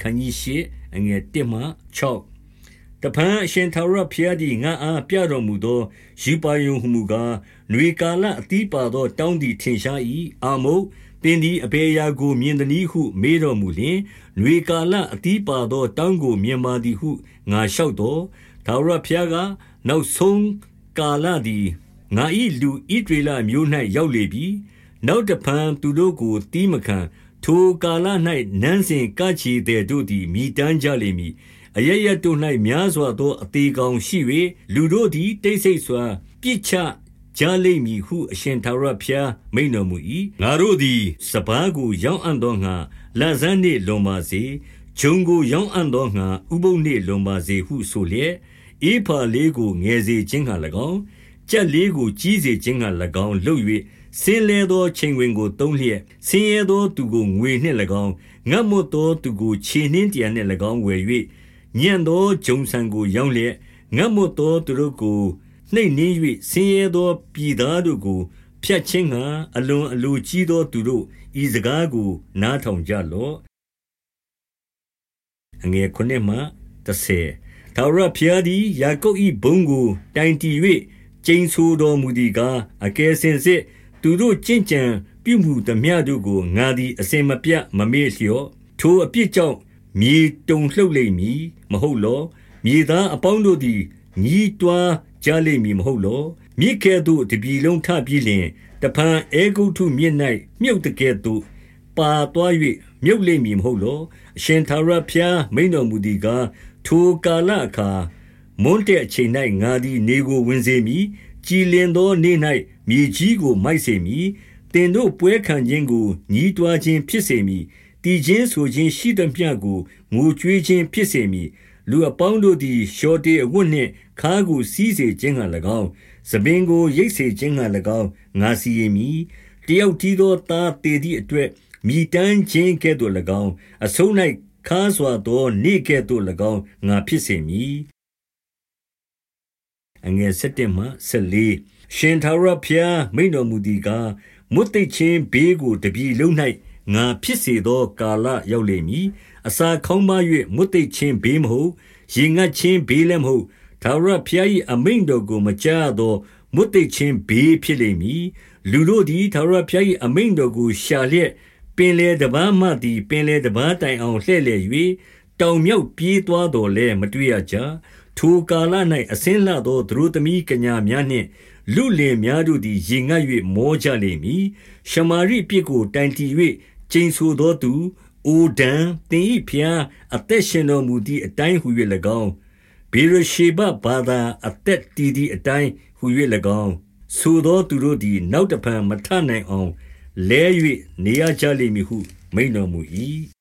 ခန်းကြီးရှိအငယ်1မှ6တပန်းအရှင်သာရဖျားသည်ငါအားပြတော်မူသောယူပါယုံဟုမူကားຫນွေကာလအတိပါသော တောင်းသည်ထင်ရှား၏အာမုတ်သင်သည်အဘေရာကိုမြင်သည်ဟု မေးတော်မူလျှင်၊နွေကာလအသီးပါသော တောင်းကိုမြင်ပါသည်ဟုငါလျှောက်သော်၊ထာဝရဘုရားက၊နောက်ဆုံးကာလသည်ငါ၏လူဣသရေလအမျိုး၌ရောက်လေပြီ။နောက်တဖန်သူတို့ကိုသည်းမခံ။ ထိုကာလ၌နန်းစဉ်ကချီသည်တို့သည်မြည်တမ်းကြလိမ့်မည်။အရပ်ရပ်တို့၌များစွာသောအသေကောင်ရှိ၍၊လူတို့သည်တိတ်ဆိတ်စွာပစ်ချကြလိမ့်မည်ဟုအရှင်ထာဝရဘုရားမိန့်တော်မူ၏။ငါတို့သည်စပါးကိုရောင်းအံ့သောငှါလဆန်းနှင့်လွန်ပါစေ။ဂျုံကိုရောင်းအံ့သောငှါဥပုသ်နှင့်လွန်ပါစေဟုဆိုလျက်၊ဧဖာလေးကိုငယ်စေခြင်းငှါ၎င်း၊ ကြက်လေးကိုကြီးစေခြင်းငှါ၎င်းလုပ်၍၊စင်းလဲသောချိန်ခွင်ကိုသုံးလျက်၊ဆင်းရဲသောသူကိုငွေနှင့်၎င်း၊ငတ်မွတ်သောသူကိုခြေနှင်းတရံနှင့်၎င်းဝယ်၍၊ညံ့သောဂျုံဆန်ကိုရောင်းလျက်၊ငတ်မွတ်သောသူတို့ကိုနှိပ်နင်း၍ဆင်းရဲသောပြည်သားတို့ကိုဖြတ်ခြင်းငှါအလွန်အလိုကြီးသောသူတို့၊ဤစကားကိုနားထောင်ကြလော့။7ထာဝရဘုရားသည်ယာကုပ်၏ဘုန်းကိုတိုင်တည်၍ ကျိန်ဆိုတော်မူသည်ကား၊အကယ်စင်စစ်သူတို့ကျင့်ကြံပြုမူသမျှတို့ကိုငါသည်အစဉ်မပြတ်မမေ့လျော့။ထိုအပြစ်ကြောင့်မြေတုန်လှုပ်လိမ့်မည်မဟုတ်လော။မြေသားအပေါင်းတို့သည်ညည်းတွားကြလိမ့်မည်မဟုတ်လော။မြစ်ကဲ့သို့တပြည်လုံးထပြီးလျှင်၊တဖန်အဲဂုတ္တုမြစ်၌မြုပ်သကဲ့သို့ပါသွား၍မြုပ်လိမ့်မည်မဟုတ်လော။အရှင်ထာဝရဘုရားမိန့်တော်မူသည်ကား၊ထိုကာလအခါ မွန်းတည့်အချိန်၌ငါသည်နေကိုဝင်စေမည်။ကြည်လင်သောနေ့၌မြေကြီးကိုမိုက်စေမည်။သင်တို့ပွဲခံခြင်းကိုညည်းတွားခြင်းဖြစ်စေမည်။သီချင်းဆိုခြင်းရှိသမျှကိုငိုကြွေးခြင်းဖြစ်စေမည်။လူအပေါင်းတို့သည်လျှော်တေအဝတ်နှင့်ခါးကိုစည်းစေခြင်းငှါ၎င်း၊ဆံပင်ကိုရိတ်စေခြင်းငှါ၎င်းငါစီရင်မည်။တယောက်တည်းသောသားသေသည့်အတွက်မြည်တမ်းခြင်းကဲ့သို့၎င်း၊အဆုံး၌ခါးစွာသော နေ့ကဲ့သို့၎င်းငါဖြစ်စေမည်။ ရှင်ထာဝရဘုရားမိန့်တော်မူသည်ကား၊မွတ်သိပ်ခြင်းဘေးကိုတပြည်လုံး၌ငါဖြစ်စေသောကာလရောက်လိမ့်မည်။အစာခေါင်းပါး၍မွတ်သိပ်ခြင်းဘေးမဟုတ်၊ရေငတ်ခြင်းဘေးလည်းမဟုတ်။ထာဝရဘုရား၏အမိန့်တော်ကိုမကြားရသောမွတ်သိပ်ခြင်းဘေးဖြစ်လိမ့်မည်။လူတို့သည်ထာဝရဘုရား၏အမိန့်တော်ကိုရှာလျက်၊ပင်လယ်တံပါးမှသည်ပင်လယ်တံပါးတိုင်အောင်လှည့်လည်၍၊တောင်မြောက်ပြေးသွားသော်လည်းမတွေ့ရကြ။ ထိုကာလ၌အဆင်းလှသောသတို့သမီးကညာများနှင့်လုလင်များတို့သည်ရေငတ်၍မောကြလိမ့်မည်။ရှမာရိအပြစ်ကိုတိုင်တည်၍ကျိန်ဆိုသောသူ၊အိုဒန်၊သင်၏ဘုရားအသက်ရှင်တော်မူသည်အတိုင်းဟူ၍၎င်း၊ဗေရရှေဘဘာသာအသက်တည်သည်အတိုင်းဟူ၍၎င်းဆိုသောသူတို့သည် နောက်တဖန်မထနိုင်အောင်လဲ၍နေရကြလိမ့်မည်ဟုမိန့်တော်မူ၏။